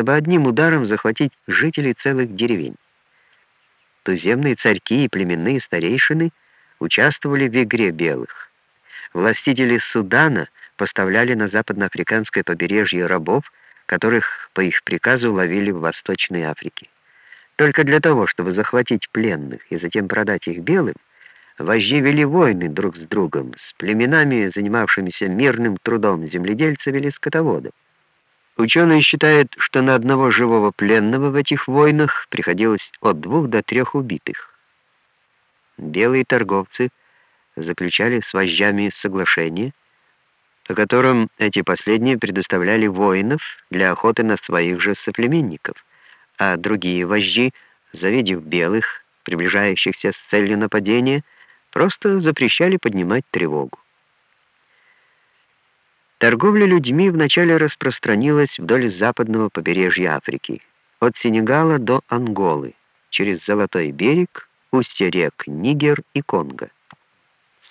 чтобы одним ударом захватить жителей целых деревень. Туземные царьки и племенные старейшины участвовали в игре белых. Властители Судана поставляли на западноафриканское побережье рабов, которых по их приказу ловили в Восточной Африке. Только для того, чтобы захватить пленных и затем продать их белым, вожди вели войны друг с другом, с племенами, занимавшимися мирным трудом земледельцев или скотоводов. Ученые считают, что на одного живого пленного в этих войнах приходилось от двух до трех убитых. Белые торговцы заключали с вождями соглашение, по которым эти последние предоставляли воинов для охоты на своих же соплеменников, а другие вожди, завидев белых, приближающихся с целью нападения, просто запрещали поднимать тревогу. Торговля людьми вначале распространилась вдоль западного побережья Африки, от Сенегала до Анголы, через Золотой берег, устья рек Нигер и Конго.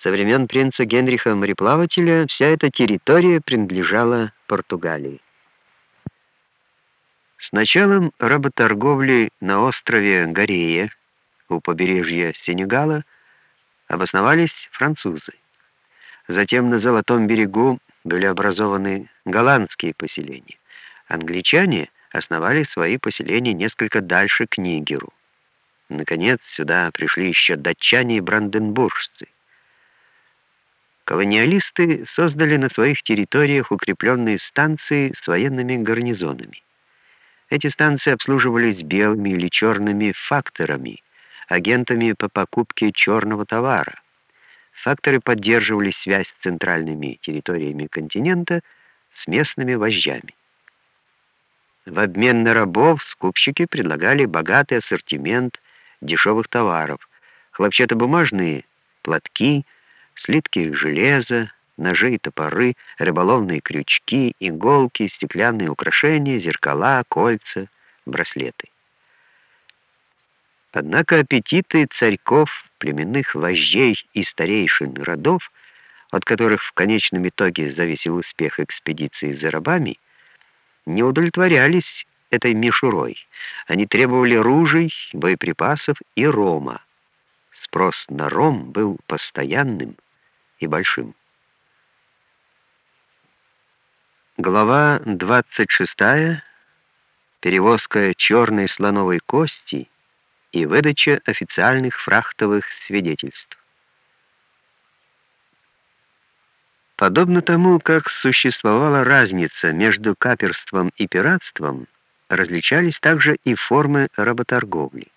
Со времен принца Генриха мореплавателя вся эта территория принадлежала Португалии. С началом работорговли на острове Горея у побережья Сенегала обосновались французы. Затем на Золотом берегу были образованы голландские поселения. Англичане основали свои поселения несколько дальше к Нигеру. Наконец, сюда пришли еще датчане и бранденбуржцы. Колониалисты создали на своих территориях укрепленные станции с военными гарнизонами. Эти станции обслуживались белыми или черными факторами, агентами по покупке черного товара. Факторы поддерживали связь с центральными территориями континента с местными вождями. В обмен на рабов скупщики предлагали богатый ассортимент дешевых товаров, хлопчатобумажные платки, слитки железа, ножи и топоры, рыболовные крючки, иголки, стеклянные украшения, зеркала, кольца, браслеты. Однако аппетиты царьков, племенных вождей и старейшин родов, от которых в конечном итоге зависел успех экспедиции за рабами, не удовлетворялись этой мишурой. Они требовали ружей, боеприпасов и рома. Спрос на ром был постоянным и большим. Глава 26. Перевозка черной слоновой кости и выдача официальных фрахтовых свидетельств. Подобно тому, как существовала разница между каперством и пиратством, различались также и формы работорговли.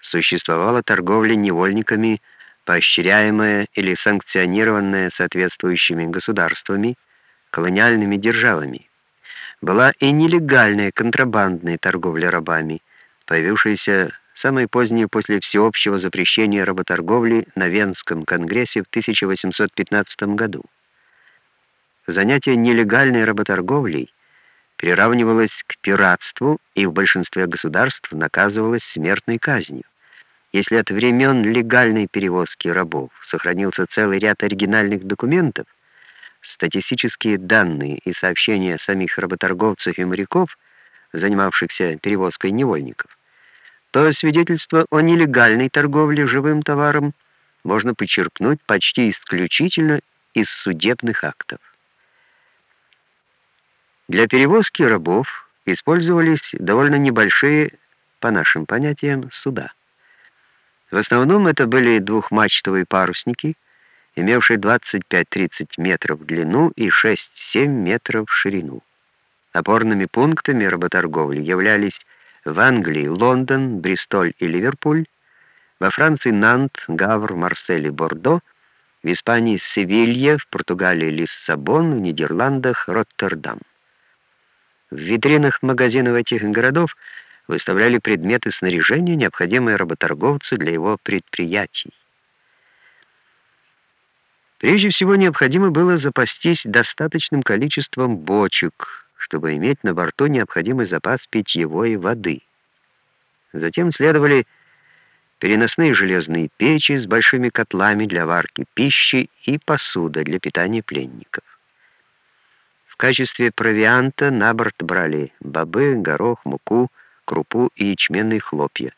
Существовала торговля невольниками, поощряемая или санкционированная соответствующими государствами, колониальными державами. Была и нелегальная контрабандная торговля рабами, появившаяся самое позднее после всеобщего запрещения работорговли на Венском конгрессе в 1815 году. Занятие нелегальной работорговлей приравнивалось к пиратству и в большинстве государств наказывалось смертной казнью. Если от времен легальной перевозки рабов сохранился целый ряд оригинальных документов, статистические данные и сообщения самих работорговцев и моряков, занимавшихся перевозкой невольников, то свидетельство о нелегальной торговле живым товаром можно почерпнуть почти исключительно из судебных актов. Для перевозки рабов использовались довольно небольшие, по нашим понятиям, суда. В основном это были двухмачтовые парусники, имевшие 25-30 метров в длину и 6-7 метров в ширину. Опорными пунктами работорговли являлись в Англии Лондон, Бристоль и Ливерпуль, во Франции Нант, Гавр, Марсель и Бордо, в Испании Севилья, в Португалии Лиссабон, в Нидерландах Роттердам. В витринах магазинов этих городов выставляли предметы снаряжения, необходимые работорговцу для его предприятий. Прежде всего необходимо было запастись достаточным количеством бочек, чтобы иметь на борту необходимый запас питьевой воды. Затем следовали переносные железные печи с большими котлами для варки пищи и посуда для питания пленников. В качестве провианта на борт брали бобы, горох, муку, крупу и ячменные хлопья.